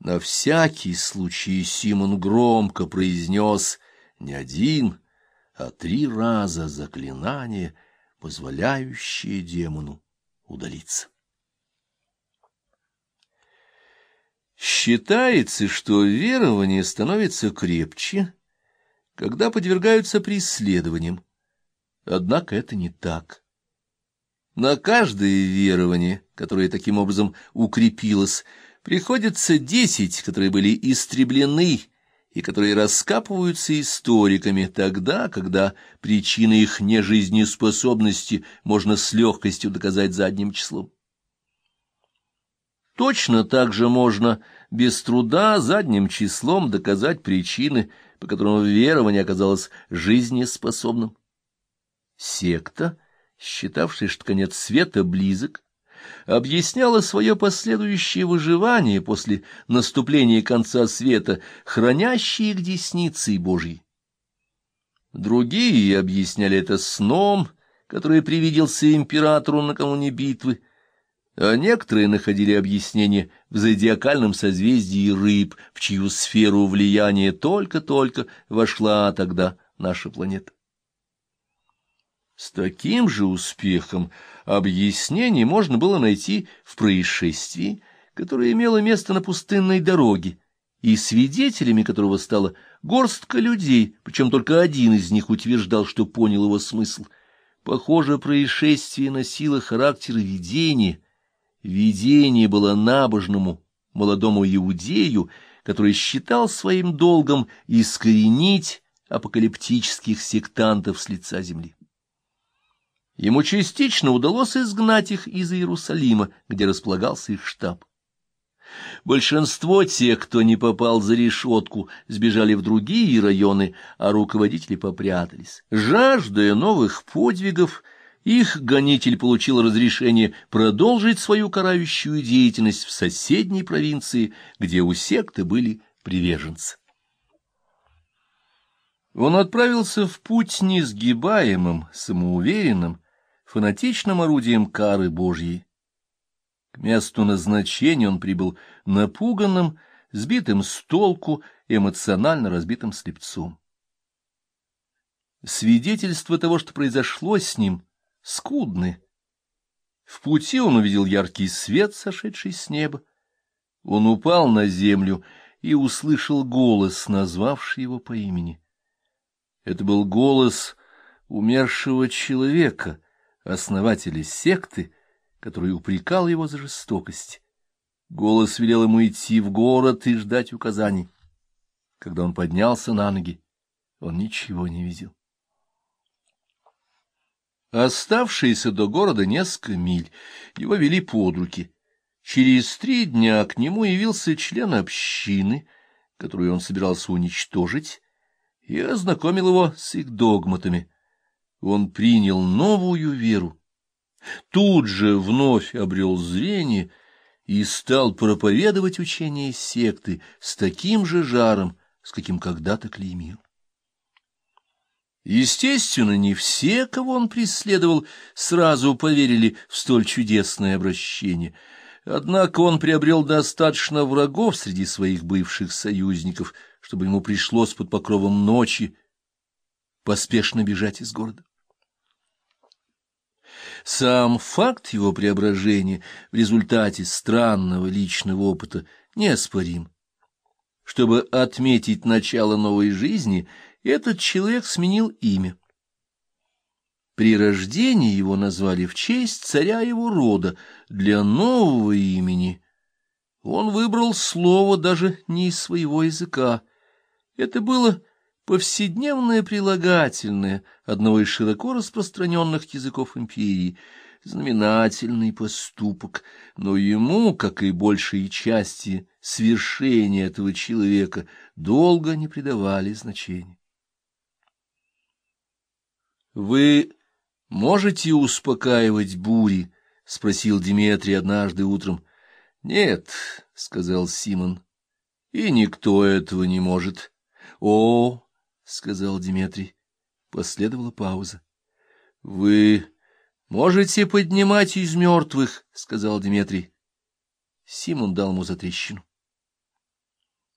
На всякий случай Симон громко произнес не один, а три раза заклинание, позволяющее демону удалиться. Считается, что верование становится крепче, когда подвергаются преследованиям. Однако это не так. На каждое верование, которое таким образом укрепилось, приходится десять, которые были истреблены и которые раскапываются историками тогда, когда причины их нежизнеспособности можно с легкостью доказать задним числом. Точно так же можно без труда задним числом доказать причины, по которым верование оказалось жизнеспособным. Секта, считавшая, что конец света близок, объясняла свое последующее выживание после наступления конца света, хранящей их десницей Божьей. Другие объясняли это сном, который привиделся императору накануне битвы, а некоторые находили объяснение в зодиакальном созвездии рыб, в чью сферу влияния только-только вошла тогда наша планета. С таким же успехом объяснение можно было найти в происшествии, которое имело место на пустынной дороге, и свидетелями которого стала горстка людей, причем только один из них утверждал, что понял его смысл. Похоже, происшествие носило характер видения — Видение было набожному молодому иудею, который считал своим долгом искоренить апокалиптических сектантов с лица земли. Ему частично удалось изгнать их из Иерусалима, где располагался их штаб. Большинство тех, кто не попал за решетку, сбежали в другие районы, а руководители попрятались. Жаждая новых подвигов, их гонитель получил разрешение продолжить свою карающую деятельность в соседней провинции, где у секты были приверженцы. Он отправился в путь несгибаемым, самоуверенным, фанатичным орудием кары Божьей. К месту назначения он прибыл напуганным, сбитым с толку, эмоционально разбитым слепцом. Свидетельство того, что произошло с ним, скудны. В пути он увидел яркий свет, сошедший с неба. Он упал на землю и услышал голос, назвавший его по имени. Это был голос умершего человека, основателя секты, который упрекал его за жестокость. Голос велел ему идти в город и ждать указаний. Когда он поднялся на ноги, он ничего не видел. Оставшиеся до города несколько миль его вели под руки. Через три дня к нему явился член общины, которую он собирался уничтожить, и ознакомил его с их догматами. Он принял новую веру. Тут же вновь обрел зрение и стал проповедовать учение секты с таким же жаром, с каким когда-то клеймил. Естественно, не все, кого он преследовал, сразу поверили в столь чудесное обращение. Однако он приобрел достаточно врагов среди своих бывших союзников, чтобы ему пришлось под покровом ночи поспешно бежать из города. Сам факт его преображения в результате странного личного опыта неоспорим. Чтобы отметить начало новой жизни — этот человек сменил имя. При рождении его назвали в честь царя его рода. Для нового имени он выбрал слово даже не из своего языка. Это было повседневное прилагательное одного из широко распространенных языков империи, знаменательный поступок, но ему, как и большей части свершения этого человека, долго не придавали значения. Вы можете успокаивать бури? — спросил Диметрий однажды утром. — Нет, — сказал Симон, — и никто этого не может. — О, — сказал Диметрий. Последовала пауза. — Вы можете поднимать из мертвых, — сказал Диметрий. Симон дал ему затрещину.